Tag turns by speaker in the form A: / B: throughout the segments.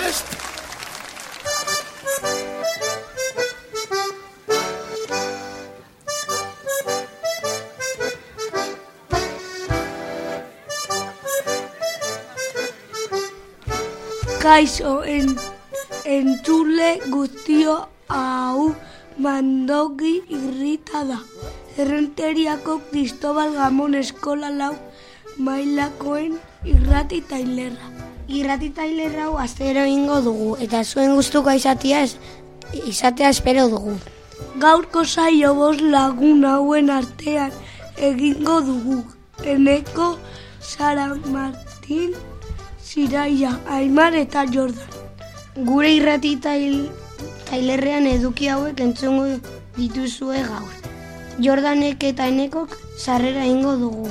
A: Pest!
B: Kaixo en, entzule guztio hau mandogi irrita da. Errenteriako Cristobal Gamon eskola lau mailakoen irrati tailerra.
C: Irrati tailerra hau astero ingo dugu eta zuen gustuko izatea ez, izatea espero dugu.
B: Gaurko saio bost lagun hauen artean egingo dugu. Eneko, Sara Martin, Ziraia, Aimar eta Jordan.
C: Gure irrati tail, tailerrean eduki hauek entzungo dituzue gaur. Jordanek eta enekok sarrera ingo dugu.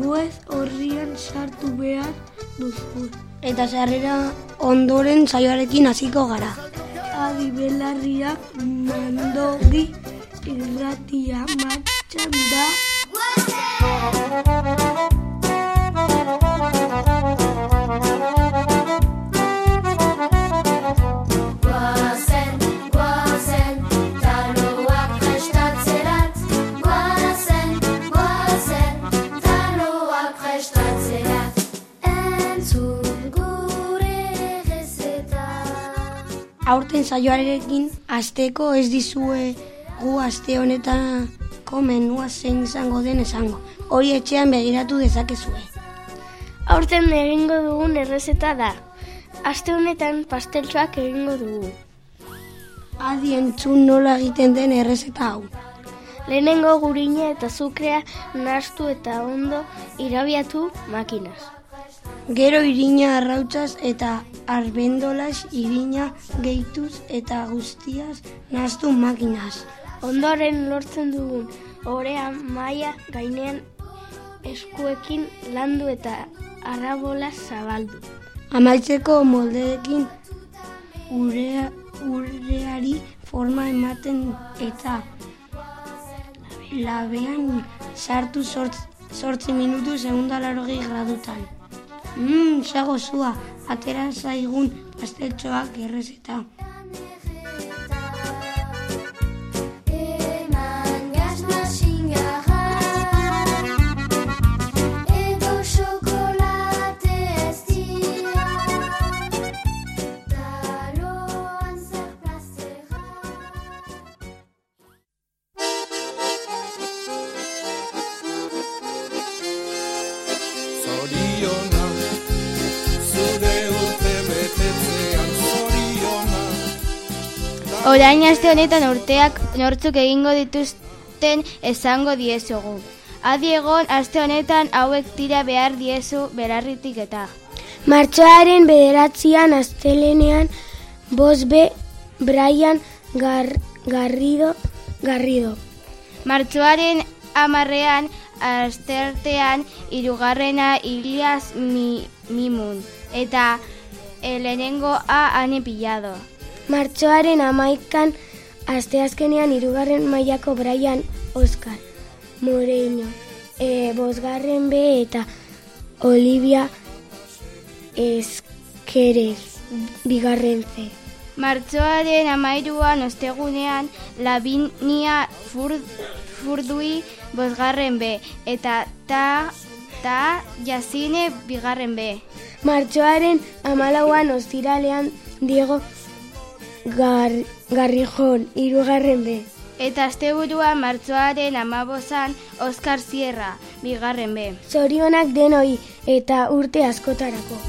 B: web horrian sartu behar duzu.
C: Eta sarrera ondoren saioarekin hasiko gara.
B: Adi belarriak mandogi irratia martxan da.
C: Aurten saioarekin asteko ez dizue gu aste honetan menua zein izango den esango. Hori etxean begiratu dezakezue.
D: Aurten egingo dugun errezeta da. Aste honetan pasteltxoak egingo dugu.
C: Adi entzun nola egiten den errezeta hau.
D: Lehenengo gurina eta zukrea nastu eta ondo irabiatu makinaz.
C: Gero irina arrautzaz eta arbendolas irina gehituz eta guztiaz nastu makinaz.
D: Ondoren lortzen dugun orea maia gainean eskuekin landu eta arrabola zabaldu.
C: Amaitzeko moldeekin urea, ureari forma ematen eta labean sartu sortz, sortzi minutu segunda larogei gradutan. Mmm, sago zua, atera zaigun pasteltxoak errezeta.
E: Orain aste honetan urteak nortzuk egingo dituzten esango diezugu. Adi egon aste honetan hauek tira behar diezu berarritik eta.
C: Martxoaren bederatzian astelenean bosbe Brian Gar, Garrido, Garrido.
E: Martxoaren amarrean astertean irugarrena Ilias mi, Mimun eta eh, lehenengo A ane pillado.
C: Martxoaren amaikan asteazkenean hirugarren mailako Brian Oscar Moreño. E, bosgarren B eta Olivia Eskerez bigarren C.
E: Martxoaren amairuan ostegunean Lavinia fur, Furdui bosgarren B eta ta, ta Jazine bigarren B.
C: Martxoaren amalauan ostiralean Diego Gar, Garrijon hirugarren B.
E: Eta asteburua martxoaren amabozan Oskar Sierra bigarren B.
C: Zorionak denoi eta urte askotarako.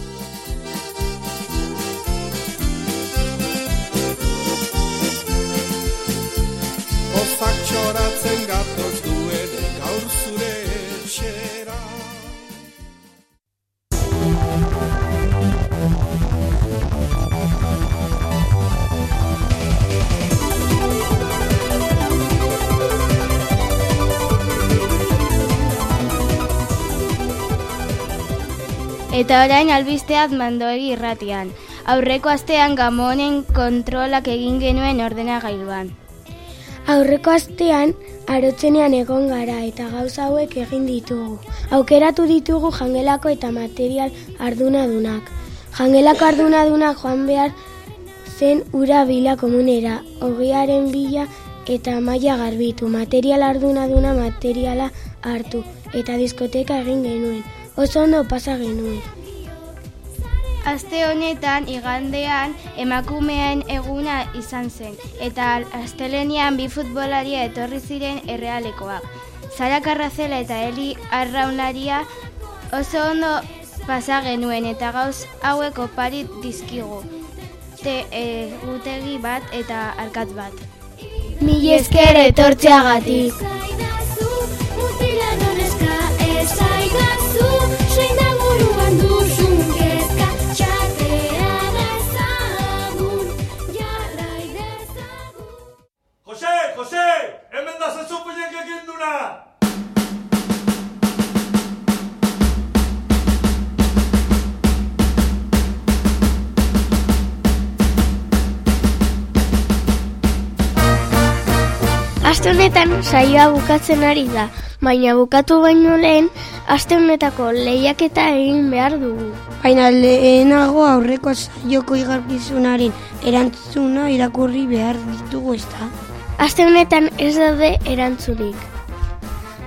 A: Ozak txoratzen gatoz
E: Eta orain albisteat mandoegi irratian. Aurreko astean gamonen kontrolak egin genuen ordenagailuan.
B: Aurreko astean, arotzenean egon gara eta gauza hauek egin ditugu. Aukeratu ditugu jangelako eta material ardunadunak. Jangelako ardunadunak joan behar zen ura bila komunera, ogiaren bila eta maila garbitu. Material ardunaduna materiala hartu eta diskoteka egin genuen. Oso ondo pasa genuen.
E: Aste honetan igandean emakumeen eguna izan zen eta astelenian bi futbolaria etorri ziren errealekoak. Sara Carracela eta Eli Arraunlaria oso ondo pasa genuen eta gauz hauek opari dizkigu. Te egutegi bat eta arkatz bat.
B: Mil esker etortzeagatik.
D: Aste honetan saioa bukatzen ari da, baina bukatu baino lehen, aste honetako lehiaketa egin behar dugu.
C: Baina lehenago aurreko saioko igarkizunaren erantzuna irakurri behar ditugu ezta.
D: Aste honetan ez daude erantzunik.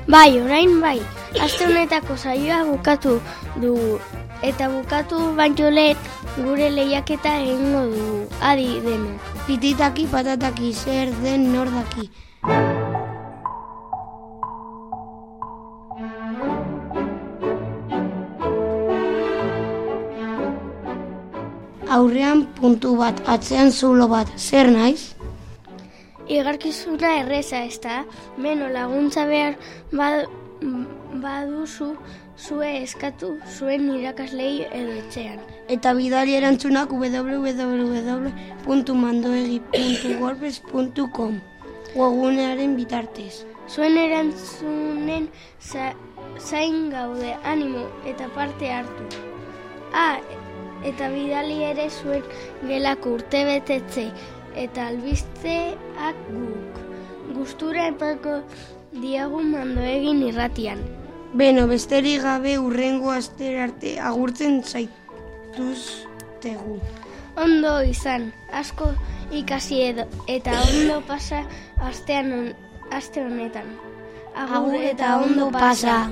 D: Bai, orain bai, aste honetako saioa bukatu dugu. Eta bukatu baino lehen gure lehiaketa egingo dugu. Adi dena.
C: Pititaki patataki zer den nordaki. Aurrean puntu bat, atzean zulo bat, zer naiz?
D: Igarkizuna erreza ez da, beno laguntza behar bad, baduzu zue eskatu zuen irakaslei edo etxean.
C: Eta bidali erantzunak www.mandoegi.wordpress.com Webgunearen bitartez.
D: Zuen erantzunen za, zain gaude animo eta parte hartu. Ah, eta bidali ere zuen gelako urte betetze eta albisteak guk. Gustura epako diagu mando egin irratian.
C: Beno, besterik gabe urrengo aster arte agurtzen zaituztegu.
D: Ondo izan, asko ikasi edo, eta ondo pasa astean on, aste honetan.
C: Agur eta ondo pasa.